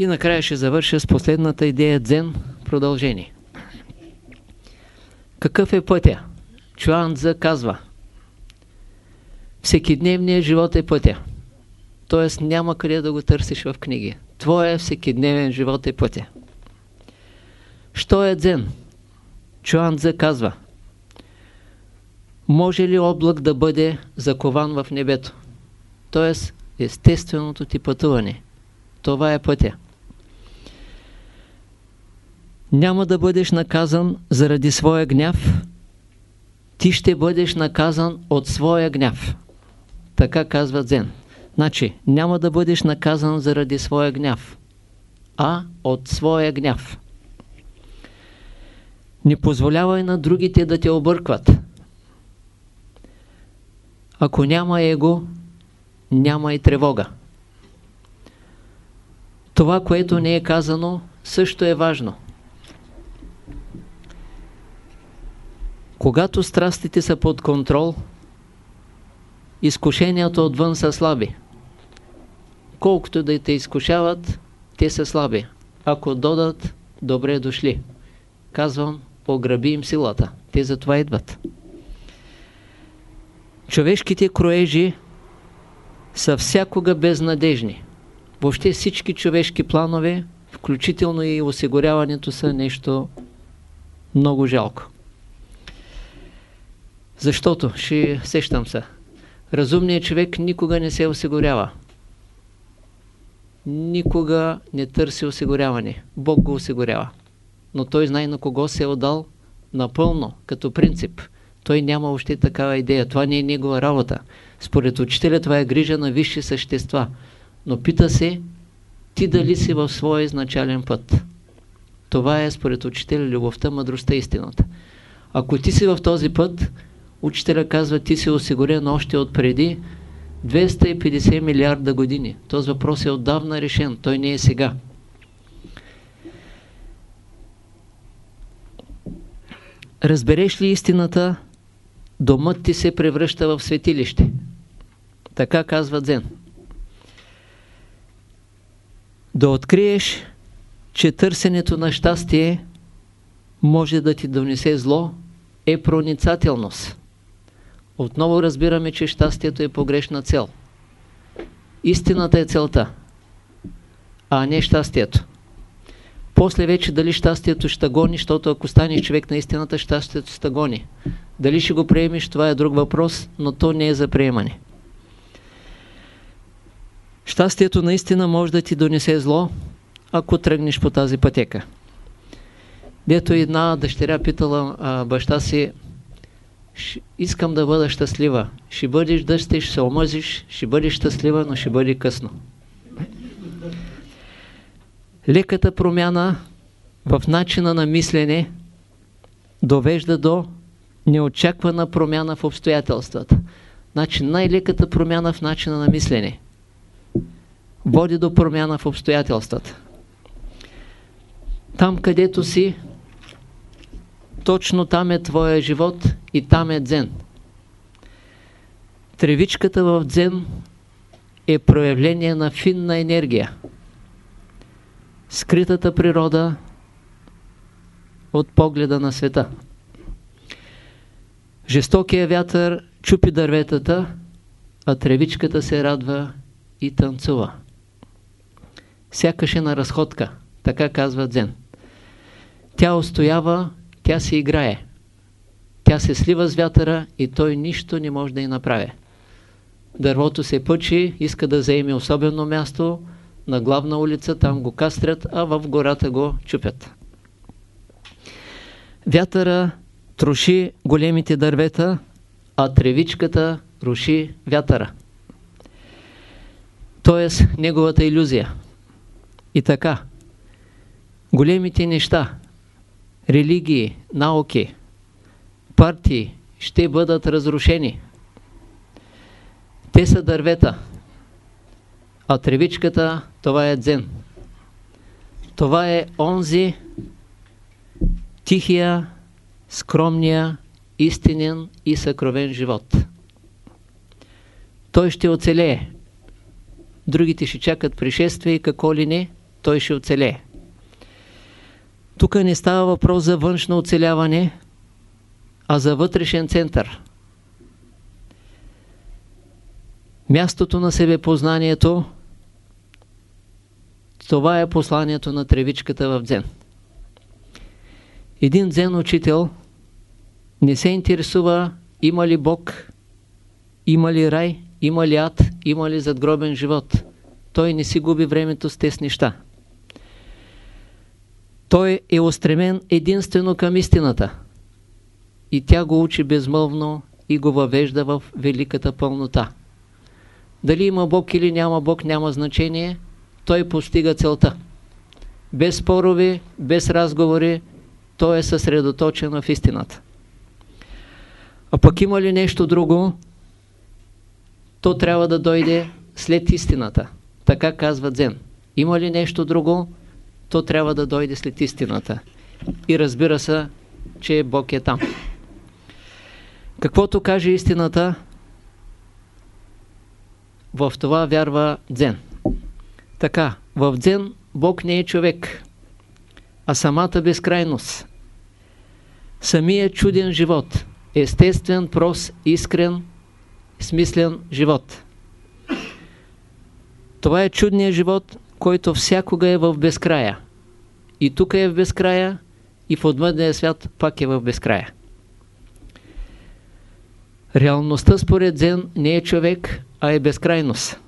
И накрая ще завърша с последната идея дзен продължение. Какъв е пътя? Чуан Цзъ казва Всекидневният живот е пътя. Тоест няма къде да го търсиш в книги. Твоя всекидневен живот е пътя. Що е дзен? Чуан Цзъ казва Може ли облак да бъде закован в небето? Тоест естественото ти пътуване. Това е пътя. Няма да бъдеш наказан заради своя гняв, ти ще бъдеш наказан от своя гняв. Така казва Дзен. Значи, няма да бъдеш наказан заради своя гняв, а от своя гняв. Не позволявай на другите да те объркват. Ако няма его, няма и тревога. Това, което не е казано, също е важно. Когато страстите са под контрол, изкушенията отвън са слаби. Колкото да те изкушават, те са слаби. Ако додат, добре дошли. Казвам, пограби им силата. Те затова идват. Човешките кроежи са всякога безнадежни. Въобще всички човешки планове, включително и осигуряването са нещо много жалко. Защото, ще сещам се, разумният човек никога не се осигурява. Никога не търси осигуряване. Бог го осигурява. Но той знае на кого се е отдал напълно, като принцип. Той няма още такава идея. Това не е негова работа. Според учителя това е грижа на висши същества. Но пита се, ти дали си в своя изначален път. Това е според учителя любовта, мъдростта, истината. Ако ти си в този път, учителя казва, ти си осигурен още от преди 250 милиарда години. Този въпрос е отдавна решен, той не е сега. Разбереш ли истината, домът ти се превръща в светилище. Така казва Дзен. Да откриеш, че търсенето на щастие може да ти донесе зло, е проницателност. Отново разбираме, че щастието е погрешна цел. Истината е целта, а не щастието. После вече дали щастието ще гони, защото ако станеш човек на истината, щастието ще гони. Дали ще го приемеш, това е друг въпрос, но то не е за приемане. Щастието наистина може да ти донесе зло, ако тръгнеш по тази пътека. Дето една дъщеря питала а, баща си, искам да бъда щастлива. Ще бъдеш дъщи, ще се омъзиш, ще бъдеш щастлива, но ще бъде късно. Леката промяна в начина на мислене довежда до неочаквана промяна в обстоятелствата. Значи най-леката промяна в начина на мислене води до промяна в обстоятелствата. Там, където си, точно там е твоя живот и там е дзен. Тревичката в дзен е проявление на финна енергия. Скритата природа от погледа на света. Жестокия вятър чупи дърветата, а тревичката се радва и танцува. Сякаш е на разходка, така казва Дзен. Тя устоява, тя се играе. Тя се слива с вятъра и той нищо не може да й направи. Дървото се пъчи, иска да заеме особено място на главна улица, там го кастрят, а в гората го чупят. Вятъра троши големите дървета, а тревичката руши вятъра. Тоест, неговата иллюзия. И така, големите неща, религии, науки, партии ще бъдат разрушени. Те са дървета, а тревичката това е дзен. Това е онзи тихия, скромния, истинен и съкровен живот. Той ще оцелее. Другите ще чакат пришествие и какво ли не, той ще оцелее. Тук не става въпрос за външно оцеляване, а за вътрешен център. Мястото на себепознанието, това е посланието на тревичката в дзен. Един дзен учител не се интересува има ли Бог, има ли рай, има ли ад, има ли задгробен живот. Той не си губи времето с тези неща. Той е устремен единствено към истината. И тя го учи безмълвно и го въвежда в великата пълнота. Дали има Бог или няма Бог, няма значение. Той постига целта. Без спорове, без разговори, той е съсредоточен в истината. А пък има ли нещо друго, то трябва да дойде след истината. Така казва Дзен. Има ли нещо друго, то трябва да дойде след истината. И разбира се, че Бог е там. Каквото каже истината, в това вярва Дзен. Така, в Дзен Бог не е човек, а самата безкрайност. Самия чуден живот, естествен, прост, искрен, смислен живот. Това е чудният живот, който всякога е в безкрая. И тук е в безкрая, и в отмъдния свят пак е в безкрая. Реалността според Дзен не е човек, а е безкрайност.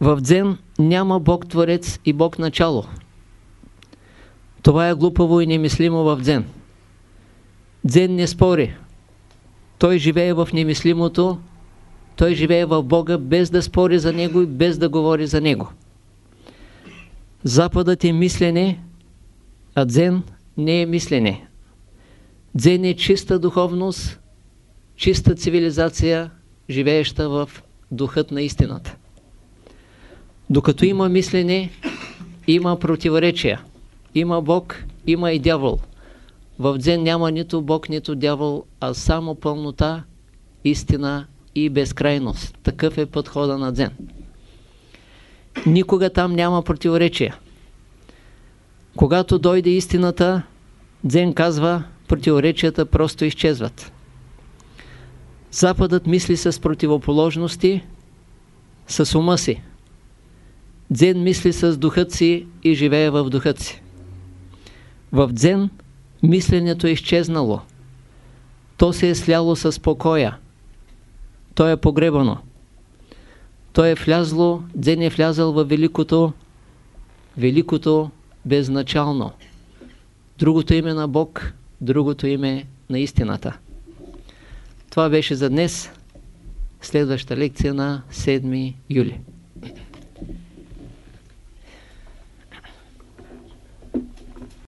В Дзен няма Бог Творец и Бог Начало. Това е глупаво и немислимо в Дзен. Дзен не спори. Той живее в немислимото, той живее в Бога без да спори за Него и без да говори за Него. Западът е мислене, а дзен не е мислене. Дзен е чиста духовност, чиста цивилизация, живееща в духът на истината. Докато има мислене, има противоречия. Има Бог, има и дявол. В дзен няма нито Бог, нито дявол, а само пълнота, истина и безкрайност. Такъв е подхода на дзен. Никога там няма противоречия. Когато дойде истината, дзен казва, противоречията просто изчезват. Западът мисли с противоположности, с ума си. Дзен мисли с духът си и живее в духът си. В дзен мисленето е изчезнало. То се е сляло с покоя. То е погребано. То е влязло, дзен е влязал в великото, великото безначално. Другото име на Бог, другото име на истината. Това беше за днес. Следваща лекция на 7 юли.